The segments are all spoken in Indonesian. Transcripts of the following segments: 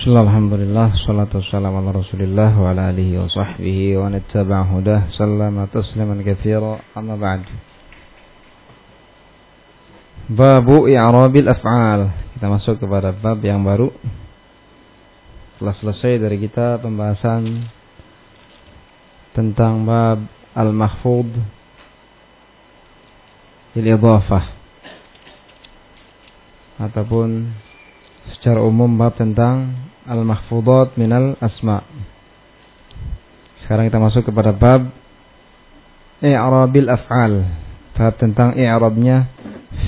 Bismillah, alhamdulillah, salatu wassalamu ala rasulillah wa ala alihi wa sahbihi wa nattaba' hudah sallama tasliman kathira amma ba'd. Babu i'rabil af'al. Kita masuk kepada bab yang baru. Setelah selesai dari kita pembahasan Tentang bab al-mahfud Il-idhafah Ataupun secara umum bab tentang al-mahfudat minal asma. Sekarang kita masuk kepada bab i'rabil af'al. Bab tentang i'rabnya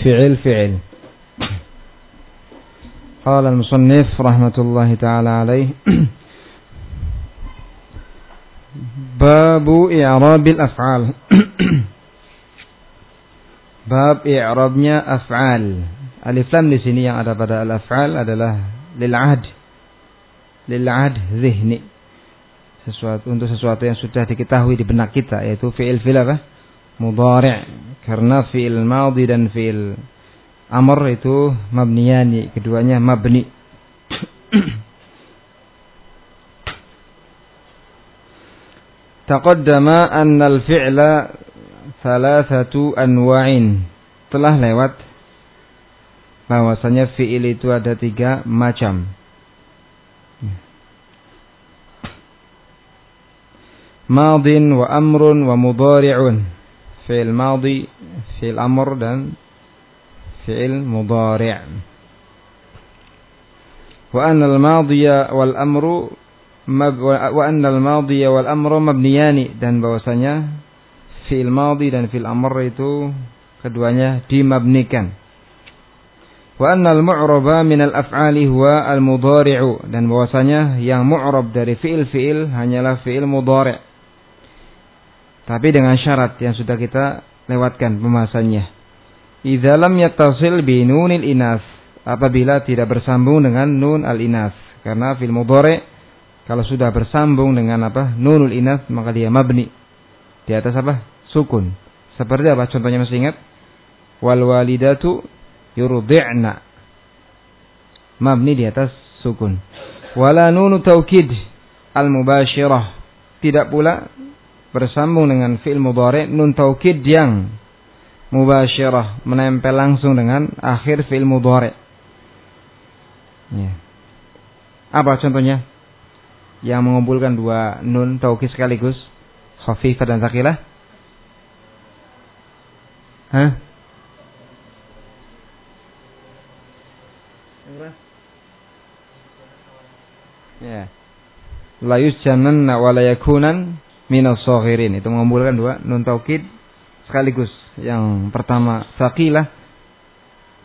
fi'il-fi'il. Qala al-musannif rahmatullahi taala alaih Babu i'rabil af'al. Bab i'rabnya af'al. Alif lam di sini yang ada pada al-af'al adalah lil ahd. Lil ahd zihni. Sesuatu untuk sesuatu yang sudah diketahui di benak kita yaitu fi'il fi'il apa? Mudhari'. Karena fi'il madhi dan fi'il amr itu mabniyani, keduanya mabni. Taqaddama anna al-fi'la thalathatu anwa'in. Telah lewat bahwasanya fiil itu ada tiga macam. Madin wa amrun wa mudari'un. Fi'il madi, fi'il amr dan fi'il mudari'. Wa anna al-madiya wal amru wa anna al-madiya wal amru mabniyani dan bahwasanya fi'il madi dan fi'il amr itu keduanya dimabnikan. Wa annal min al-af'ali huwa al-mudhari'u dan bahwasanya yang mu'rab dari fiil-fiil hanyalah fiil mudhari'. Tapi dengan syarat yang sudah kita lewatkan pembahasannya. Idza lam yattasil bi nunil inas apabila tidak bersambung dengan nun al-inas karena fil mudhari' kalau sudah bersambung dengan apa? Nunul inas maka dia mabni. Di atas apa? Sukun. Seperti apa contohnya masih ingat? Wal walidatu yurdi'na. Mabni di atas sukun. Wala nunu taukid al mubashirah. Tidak pula bersambung dengan fi'il mudhari nun taukid yang mubashirah menempel langsung dengan akhir fi'il mudhari ya. apa contohnya yang mengumpulkan dua nun taukid sekaligus khafifah dan sakilah Hah? Ya. La yusjananna wa la minas saghirin. Itu mengumpulkan dua nun taukid sekaligus. Yang pertama saqilah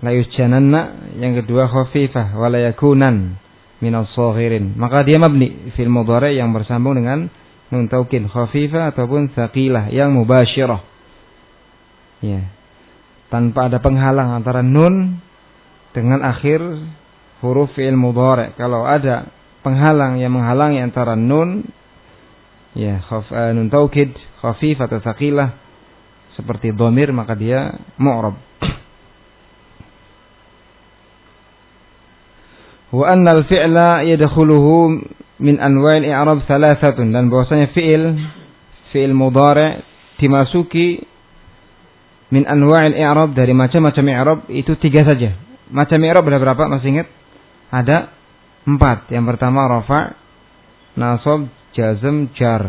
la yusjananna, yang kedua khafifah wa la yakunan. Maka dia mabni fil mudhari yang bersambung dengan nun taukid khafifah ataupun saqilah yang mubasyirah. Ya. Tanpa ada penghalang antara nun dengan akhir huruf fi'il mudhari. Kalau ada penghalang yang menghalangi antara nun ya khaf, uh, nun taukid khafif atau thaqilah seperti dhamir maka dia mu'rab. Wa anna al-fi'la yadkhuluhu min anwa'il i'rab thalathatun dan bahwasanya fi'il fi'il mudhari dimasuki min anwa'il i'rab dari macam-macam i'rab itu tiga saja. Macam i'rab ada berapa? Masih ingat? Ada Empat. Yang pertama rafa, nasab, jazm, jar.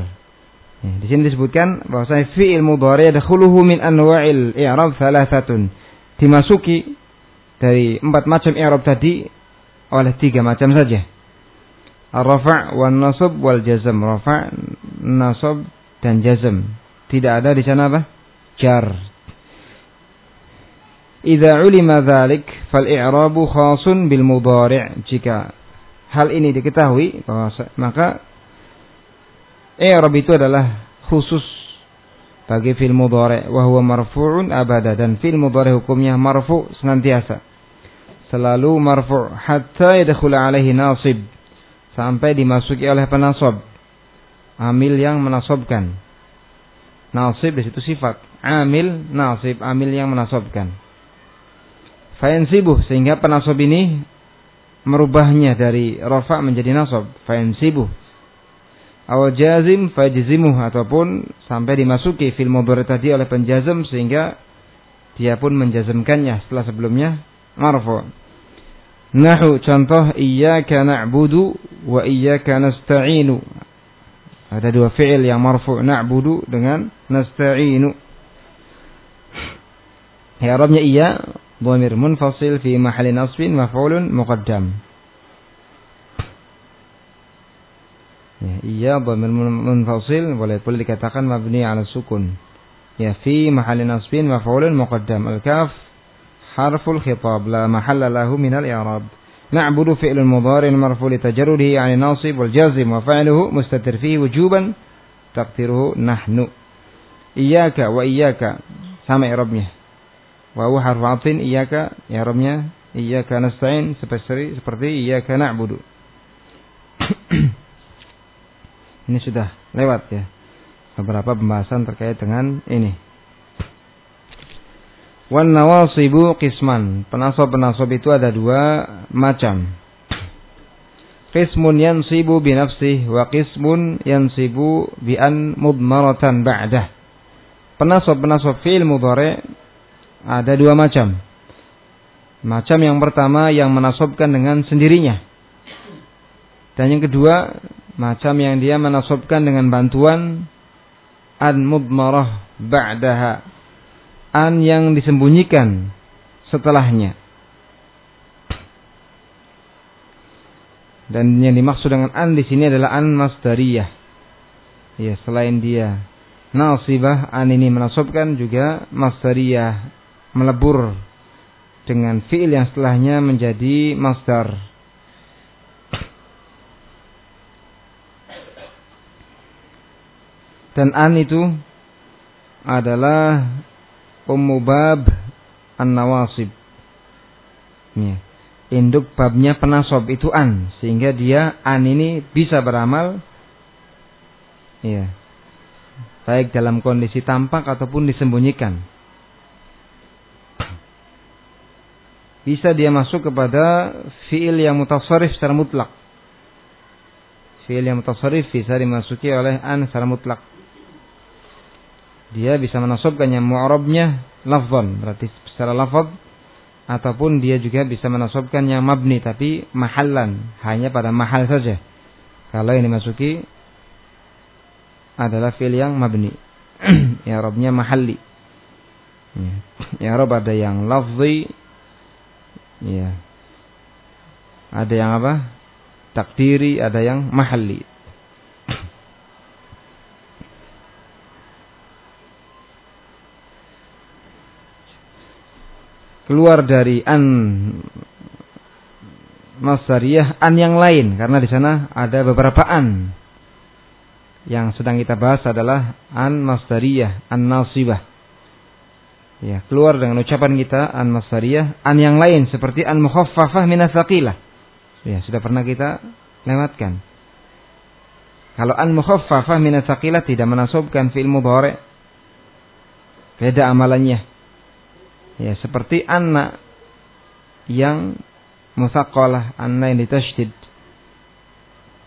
Ya, di sini disebutkan bahwasanya fi'il mudhari yadkhuluhu min anwa'il i'rab thalathatun. Dimasuki dari empat macam i'rab tadi oleh tiga macam saja. Ar-rafa' wan nasab wal jazm. Rafa', nasab dan jazm. Tidak ada di sana apa? Jar. Idza ulima dzalik fal i'rabu khasun bil mudhari' jika hal ini diketahui bahwa maka i'rab itu adalah khusus bagi fil mudhari wa huwa marfu'un abada. Dan fil mudhari hukumnya marfu senantiasa. Selalu marfu' hatta yadkhul alaihi nasib. Sampai dimasuki oleh penasab amil yang menasabkan nasib di situ sifat. Amil nasib amil yang menasabkan fayansibuh sehingga penasab ini merubahnya dari rafa menjadi nasab fayansibu awal jazim fajzimuh ataupun sampai dimasuki fil mudhari tadi oleh penjazm sehingga dia pun menjazmkannya setelah sebelumnya marfu. Nahu contoh iyyaka na'budu wa iyyaka nasta'inu. Ada dua fi'il yang marfu na'budu dengan nasta'inu. Ya Arabnya iya dhamir munfasil fi mahalli nasbin maf'ulun muqaddam. Ya, iya dhamir munfasil boleh boleh dikatakan mabni ala sukun. Ya fi mahalli nasbin maf'ulun muqaddam. Al-kaf حرف الخطاب لا محل له من الإعراب نعبد فعل مضارع مرفوع لتجرده عن الناصب والجازم وفعله مستتر فيه وجوبا تقديره نحن إياك وإياك sama i'rabnya wa huwa harfu atfin iyyaka i'rabnya iyyaka nasta'in seperti seperti iyyaka na'budu ini sudah lewat ya beberapa pembahasan terkait dengan ini Wan nawasibu qisman. Penasab-penasab itu ada dua macam. Qismun yansibu bi nafsih wa qismun yansibu bi an mudmaratan ba'dah. Penasab-penasab fi'il ada dua macam. Macam yang pertama yang menasabkan dengan sendirinya. Dan yang kedua, macam yang dia menasabkan dengan bantuan an mudmarah ba'daha an yang disembunyikan setelahnya. Dan yang dimaksud dengan an di sini adalah an masdariyah. Ya, selain dia nasibah, an ini menasabkan juga masdariyah, melebur dengan fiil yang setelahnya menjadi masdar. Dan an itu adalah Ummu Bab An-Nawasib. Ya. Induk babnya penasob itu an. Sehingga dia an ini bisa beramal. Ya. Baik dalam kondisi tampak ataupun disembunyikan. Bisa dia masuk kepada fiil yang mutasarif secara mutlak. Fiil yang mutasarif bisa dimasuki oleh an secara mutlak dia bisa menasobkan yang mu'arabnya lafzan berarti secara lafaz ataupun dia juga bisa menasobkan yang mabni tapi mahallan hanya pada mahal saja. Kalau yang dimasuki adalah fi'il yang mabni. Ya robnya mahalli. Ya rob ada yang lafzi ya. Ada yang apa? Takdiri ada yang mahalli keluar dari an masariyah an yang lain. Karena di sana ada beberapa an. Yang sedang kita bahas adalah an masdariyah an nasibah. Ya keluar dengan ucapan kita an masdariyah an yang lain seperti an mukhaffafah min ya sudah pernah kita lewatkan. Kalau an mukhaffafah min tidak menasobkan fi'il mudhari beda amalannya Ya, seperti anak yang musaqqalah, anak yang ditasydid.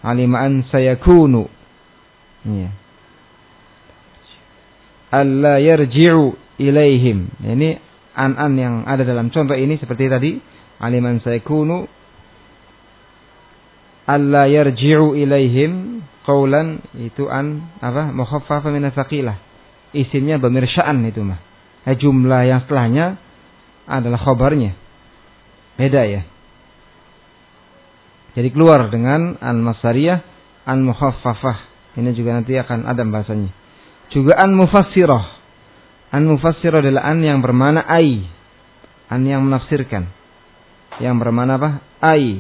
Alimaan sayakunu. Ya. Alla yarji'u ilaihim. Ini an-an yang ada dalam contoh ini seperti tadi. Aliman sayakunu. Alla yarji'u ilaihim. Qawlan itu an apa? Mukhaffafa min Isimnya bamirsa'an itu mah eh, jumlah yang setelahnya adalah khobarnya. Beda ya. Jadi keluar dengan an-masariyah, an-mukhaffafah. Ini juga nanti akan ada bahasanya. Juga an-mufassirah. An-mufassirah adalah an yang bermana ai. An yang menafsirkan. Yang bermana apa? Ai.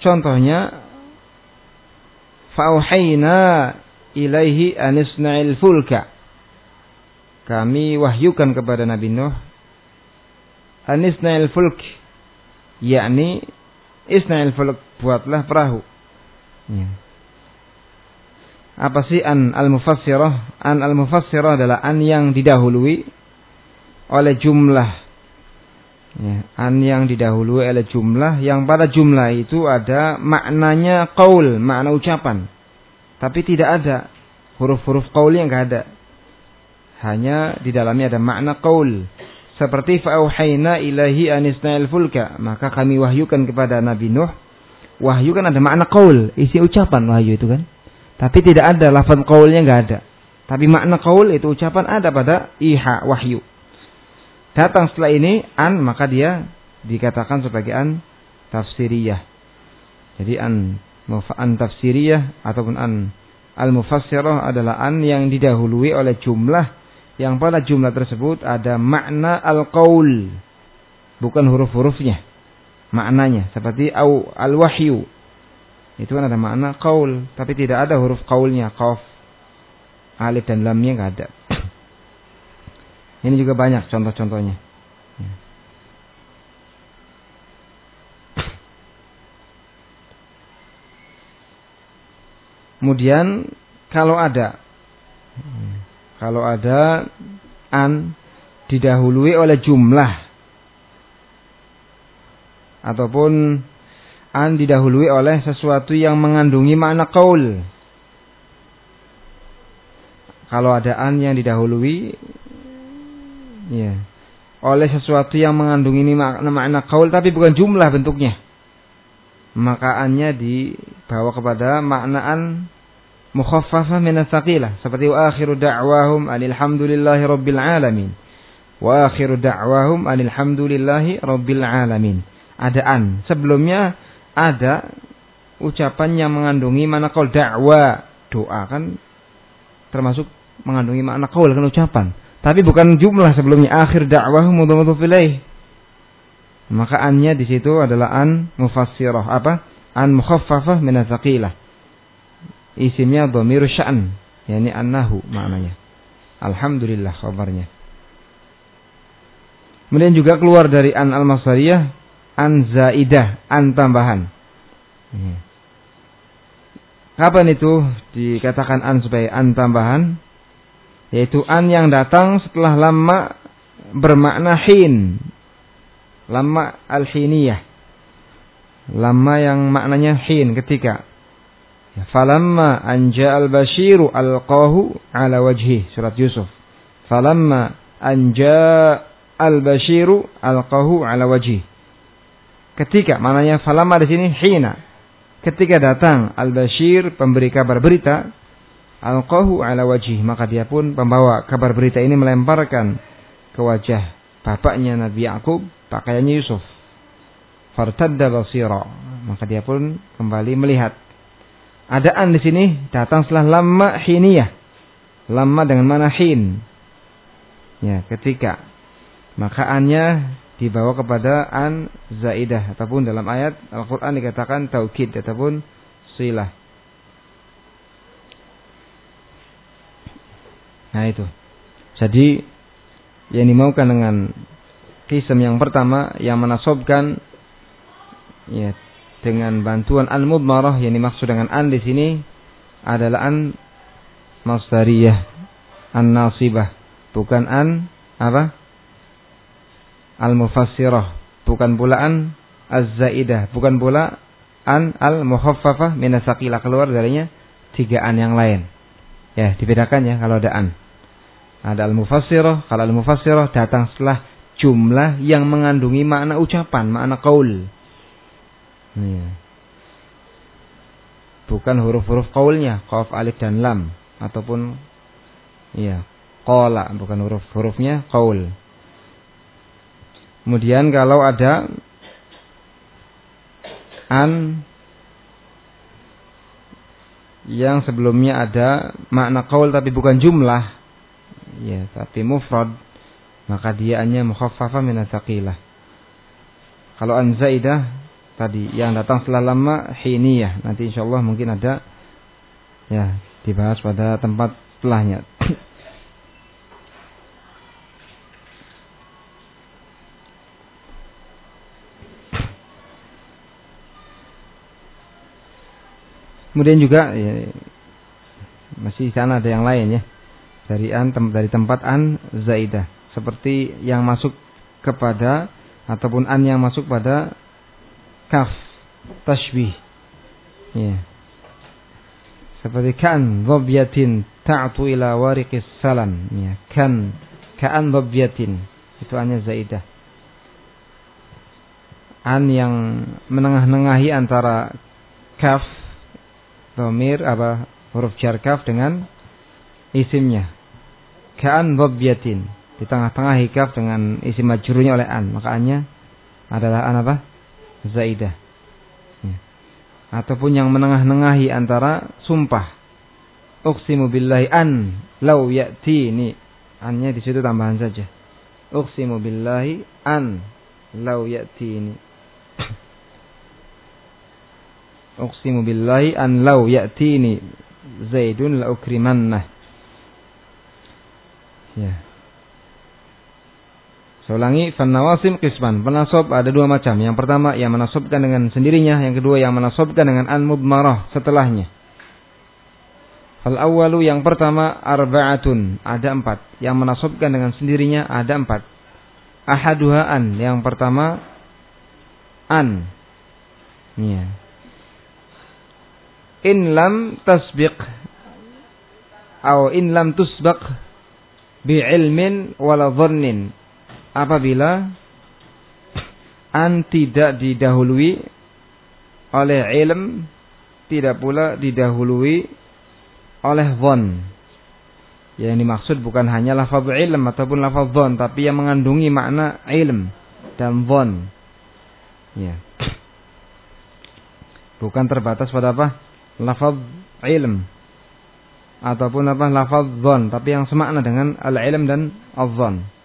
Contohnya fauhayna ilaihi anisna'il fulka kami wahyukan kepada Nabi Nuh anisnail fulk yakni isnail fulk buatlah perahu ya. apa sih an al mufassirah an al mufassirah adalah an yang didahului oleh jumlah Ya, an yang didahului oleh jumlah yang pada jumlah itu ada maknanya qaul, makna ucapan. Tapi tidak ada huruf-huruf qaul yang enggak ada. Hanya di dalamnya ada makna qaul. Seperti fa'auhayna ilahi anisna'il fulka. Maka kami wahyukan kepada Nabi Nuh. Wahyu kan ada makna qaul, isi ucapan wahyu itu kan. Tapi tidak ada lafaz qaulnya enggak ada. Tapi makna qaul itu ucapan ada pada iha wahyu datang setelah ini an maka dia dikatakan sebagai an tafsiriyah. Jadi an an tafsiriyah ataupun an al mufassirah adalah an yang didahului oleh jumlah yang pada jumlah tersebut ada makna al qaul bukan huruf-hurufnya. Maknanya. Seperti au al wahyu itu kan ada makna qaul. Tapi tidak ada huruf qaulnya. Qaf. Alif dan lamnya nggak ada. Ini juga banyak contoh-contohnya. Kemudian kalau ada kalau ada an didahului oleh jumlah ataupun an didahului oleh sesuatu yang mengandungi makna kaul. Kalau ada an yang didahului ya oleh sesuatu yang mengandung ini makna makna kaul tapi bukan jumlah bentuknya makaannya dibawa kepada maknaan mukhaffafah min seperti wa akhiru da'wahum alhamdulillahi rabbil alamin. Wa akhiru da'wahum alhamdulillahi rabbil alamin. Ada an sebelumnya ada ucapan yang mengandungi makna kaul dakwa doa kan termasuk mengandungi makna kaul kan ucapan. Tapi bukan jumlah sebelumnya. Akhir dakwah mudhaf ilaih. Maka annya di situ adalah an mufassirah. Apa? An mukhaffafah min tsaqilah. Isimnya dhamir sya'n, yakni annahu maknanya. Alhamdulillah kabarnya. Kemudian juga keluar dari an al-masariyah an zaidah, an tambahan. Kapan itu dikatakan an sebagai an tambahan? yaitu an yang datang setelah lama bermakna hin lama al-hiniyah lama yang maknanya hin ketika falamma anja al-bashiru alqahu ala wajhi surat Yusuf. Falamma anja al-bashiru alqahu ala wajhi ketika maknanya falamma di sini hina. Ketika datang al-bashir pemberi kabar berita alqahu ala wajih maka dia pun pembawa kabar berita ini melemparkan ke wajah bapaknya Nabi Yakub pakaiannya Yusuf. Fartadda basira. Maka dia pun kembali melihat adaan di sini datang setelah lama hiniyah. Lama dengan mana hin? Ya ketika. Maka annya dibawa kepada an zaidah. Ataupun dalam ayat Al-Qur'an dikatakan taukid ataupun silah. Nah itu. Jadi yang dimaukan dengan kisam yang pertama yang menasobkan ya dengan bantuan al-mudmarah yang dimaksud dengan an di sini adalah an masdariyah an nasibah bukan an apa al-mufassirah bukan pula an az-zaidah bukan pula an al-mukhaffafah min keluar darinya tiga an yang lain ya dibedakan ya kalau ada an ada al-mufassirah. Kalau al-mufassirah datang setelah jumlah yang mengandungi makna ucapan, makna kaul. Ya. Bukan huruf-huruf kaulnya, qaf, alif dan lam ataupun ya, qala bukan huruf-hurufnya kaul. Kemudian kalau ada an yang sebelumnya ada makna kaul tapi bukan jumlah ya tapi mufrad maka dia hanya mukhaffafa min kalau an zaidah tadi. Yang datang setelah lama hiniyah. Nanti insyaallah mungkin ada ya dibahas pada tempat setelahnya. Kemudian juga ya, masih sana ada yang lain ya. Dari an dari tempat an zaidah. Seperti yang masuk kepada ataupun an yang masuk pada kaf tashbih. Ya. Seperti kan dhabyatin ta'tu ila wariqis salam. Ya kan ka'an dhabyatin. Itu hanya zaidah. An yang menengah-nengahi antara kaf domir apa huruf jar kaf dengan isimnya. Ka'an dhabyatin. Di tengah-tengah hikaf dengan isim majrurnya oleh an. Makanya adalah an apa zaidah. Ya. ataupun yang menengah-nengahi antara sumpah. Uqsimu billahi an lau ya'ti ini annya di situ tambahan saja. Uqsimu billahi an lau ya'ti ini uqsimu billahi an lau ya'tini. Zaidun la ukrimannah. Ya saya ulangi, fannawasim qisman. Penasob ada dua macam. Yang pertama yang menasobkan dengan sendirinya, yang kedua yang menasobkan dengan an mudmarah setelahnya. Al awalu yang pertama arba'atun, ada empat. Yang menasobkan dengan sendirinya ada empat. Ahaduha an, yang pertama an. Ya. In lam tasbiq atau in lam tusbaq bi ilmin wala dhannin apabila an tidak didahului oleh ilm tidak pula didahului oleh von yang dimaksud bukan hanya lafaz ilm ataupun lafaz von tapi yang mengandungi makna ilm dan von ya. Bukan terbatas pada apa? Lafaz ilm ataupun apa? Lafaz von tapi yang semakna dengan al ilm dan al von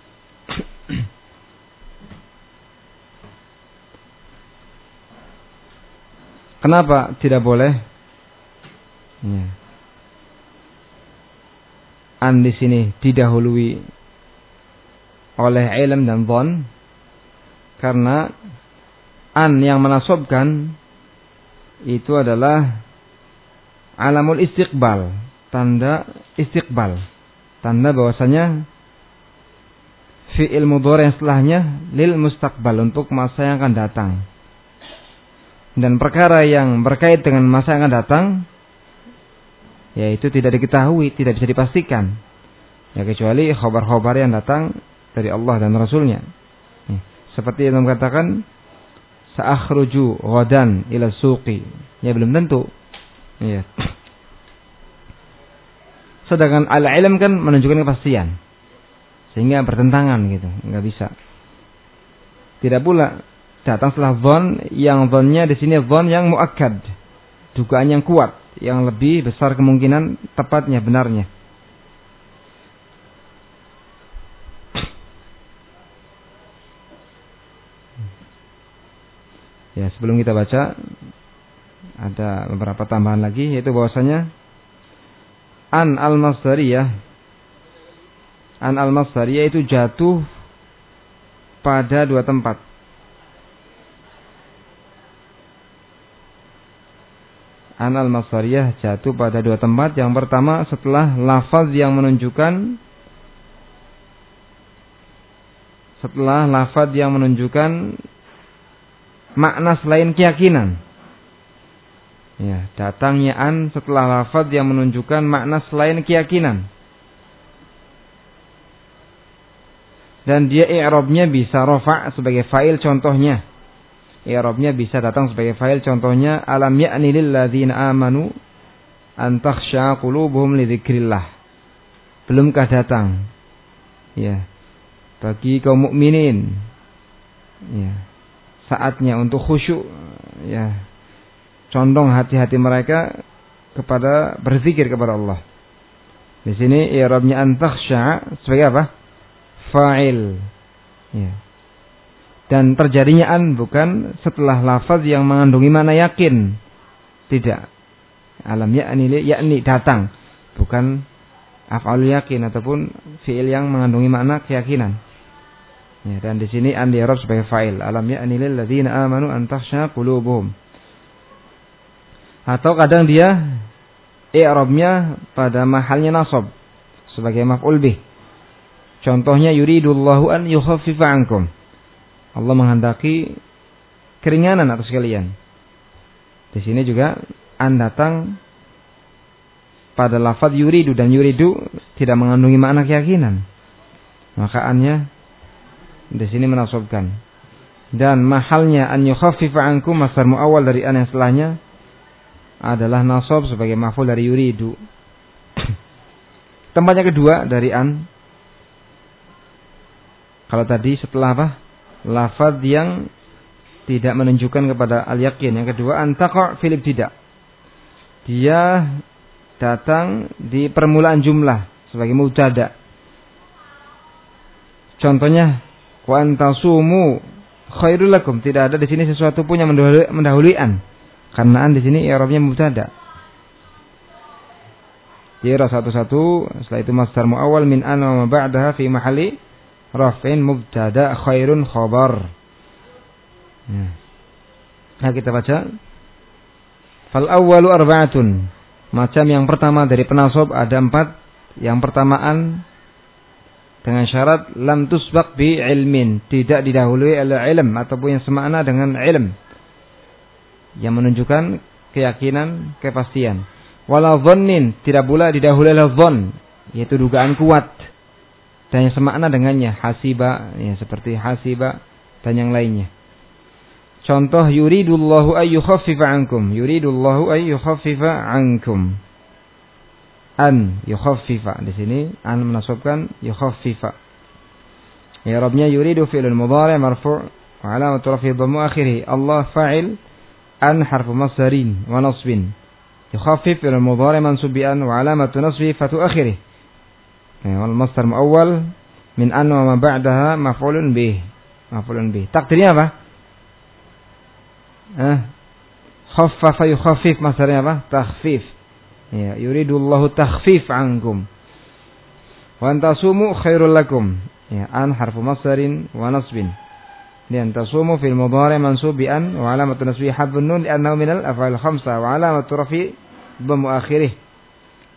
Kenapa tidak boleh? Ya. An di sini didahului oleh ilm dan von karena an yang menasobkan itu adalah alamul istiqbal, tanda istiqbal, tanda bahwasanya fi'il mudhari yang setelahnya lil mustaqbal untuk masa yang akan datang. Dan perkara yang berkait dengan masa yang akan datang yaitu tidak diketahui, tidak bisa dipastikan. Ya kecuali khabar-khabar yang datang dari Allah dan Rasulnya. Ya, seperti yang mengatakan sa'akhruju ghadan ila suqi. Ya belum tentu. Ya. Sedangkan al-ilm kan menunjukkan kepastian sehingga bertentangan gitu nggak bisa tidak pula datang setelah von yang vonnya di sini von yang muakkad dugaan yang kuat yang lebih besar kemungkinan tepatnya benarnya ya sebelum kita baca ada beberapa tambahan lagi yaitu bahwasanya an al-masdariyah an al-masdar yaitu jatuh pada dua tempat. An al-masdariyah jatuh pada dua tempat. Yang pertama setelah lafaz yang menunjukkan setelah lafaz yang menunjukkan makna selain keyakinan. Ya, datangnya an setelah lafaz yang menunjukkan makna selain keyakinan. dan dia i'rabnya bisa rafa sebagai fa'il contohnya. I'rabnya bisa datang sebagai fa'il contohnya alam ya'ni lil ladzina amanu an takhsha qulubuhum li dzikrillah. Belumkah datang ya bagi kaum mukminin ya saatnya untuk khusyuk ya condong hati-hati mereka kepada berzikir kepada Allah. Di sini i'rabnya an takhsha sebagai apa? fa'il. Ya. Dan terjadinya an bukan setelah lafaz yang mengandungi mana yakin. Tidak. Alam yakni yakni datang, bukan af'al yakin ataupun fi'il yang mengandungi makna keyakinan. Ya, dan di sini an diarab sebagai fa'il. Alam yakni lil ladzina amanu an takhsha qulubuhum. Atau kadang dia i'rabnya pada mahalnya nasab sebagai maf'ul bih Contohnya yuridullahu an yukhaffifa ankum. Allah menghendaki keringanan atas kalian. Di sini juga an datang pada lafaz yuridu dan yuridu tidak mengandungi makna keyakinan. Maka annya di sini menasobkan. Dan mahalnya an yukhaffifa ankum masar muawal dari an yang setelahnya adalah nasab sebagai maf'ul dari yuridu. Tempatnya kedua dari an. Kalau tadi setelah apa? Lafaz yang tidak menunjukkan kepada al-yakin. Yang kedua antaqa fil tidak. Dia datang di permulaan jumlah sebagai mubtada. Contohnya wa antasumu khairul lakum. Tidak ada di sini sesuatu pun yang mendahului an. Karena an di sini i'rabnya mubtada. Kira satu-satu, setelah itu masdar muawwal min an wa ba'daha fi mahalli raf'in mubtada khairun khabar. Nah kita baca. Fal awwalu arba'atun. Macam yang pertama dari penasob ada empat. Yang pertamaan dengan syarat lam tusbaq bi ilmin, tidak didahului oleh ilm ataupun yang semakna dengan ilm. Yang menunjukkan keyakinan, kepastian. Wala dhannin, tidak pula didahului oleh dhon, yaitu dugaan kuat. Dan yang semakna dengannya, hasiba, ya seperti hasiba dan yang lainnya. Contoh yuridullahu ay yukhaffifa ankum. Yuridullahu ay yukhaffifa ankum. An yukhaffifa di sini an menasabkan yukhaffifa. Ya Rabbnya yuridu fi'lun mudhari' marfu' wa alamat rafi dhammu akhirih. Allah fa'il an harfu masdarin wa nasbin. Yukhaffif fi'lun mudhari' mansub bi an wa alamat wal masdar muawwal min an wa ma ba'daha maf'ulun bih. Maf'ulun bih. Takdirnya apa? eh, khaffafa yukhaffif masdarnya apa? Takhfif. Ya, yuridullahu takhfif ankum. Wa antasumu khairul lakum. Ya, an harfu masdarin wa nasbin. Mudhari mansub bi an wa alamatu nasbi hadfun nun li'annahu minal af'al khamsa wa alamatu rafi dhammu akhirih.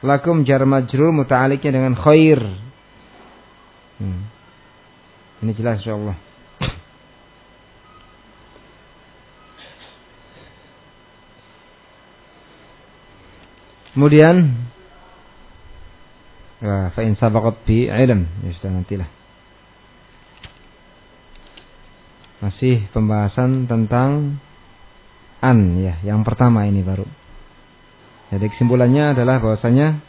Lakum jar majrur muta'alliqnya dengan khair. Hmm. Ini jelas insyaallah. Kemudian fa in sabaqat bi ilm, ya sudah nantilah. Masih pembahasan tentang an ya, yang pertama ini baru. Jadi kesimpulannya adalah bahwasanya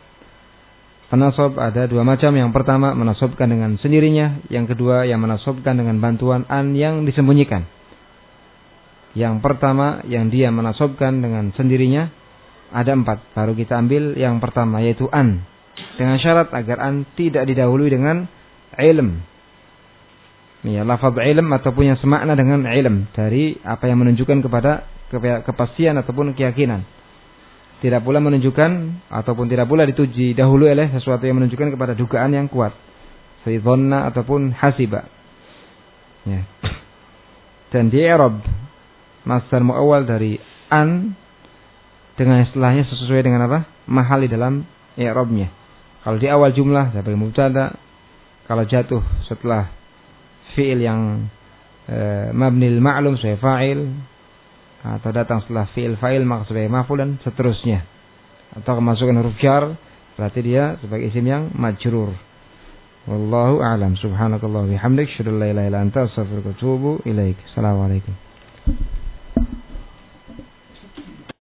penasob ada dua macam. Yang pertama menasobkan dengan sendirinya, yang kedua yang menasobkan dengan bantuan an yang disembunyikan. Yang pertama yang dia menasobkan dengan sendirinya, ada empat. Baru kita ambil yang pertama yaitu an. Dengan syarat agar an tidak didahului dengan ilm. Ya, lafaz ilm ataupun yang semakna dengan ilm. Dari apa yang menunjukkan kepada kepastian ataupun keyakinan. Tidak pula menunjukkan ataupun tidak pula dituji dahulu oleh sesuatu yang menunjukkan kepada dugaan yang kuat. Seidhonna ataupun hasiba. Ya. Dan di Arab masdar muawal dari an dengan istilahnya sesuai dengan apa? Mahal di dalam i'rabnya. Kalau di awal jumlah sebagai mubtada, kalau jatuh setelah fi'il yang e, mabnil ma'lum sebagai fa'il atau datang setelah fi'il fa'il maka sebagai maf'ul dan seterusnya. Atau kemasukan huruf jar berarti dia sebagai isim yang majrur. Wallahu a'lam. Subhanakallah bihamdik, syukur la ilaha illa anta. Assalamualaikum.